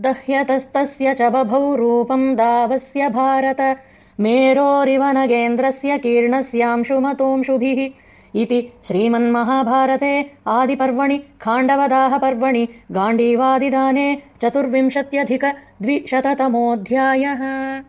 दह्यतस्तस्य च बभौ रूपम् दावस्य भारत। मेरोरिव नगेन्द्रस्य कीर्णस्यांशुमतोऽंशुभिः इति श्रीमन्महाभारते आदिपर्वणि खाण्डवदाहपर्वणि गाण्डीवादिदाने चतुर्विंशत्यधिकद्विशततमोऽध्यायः।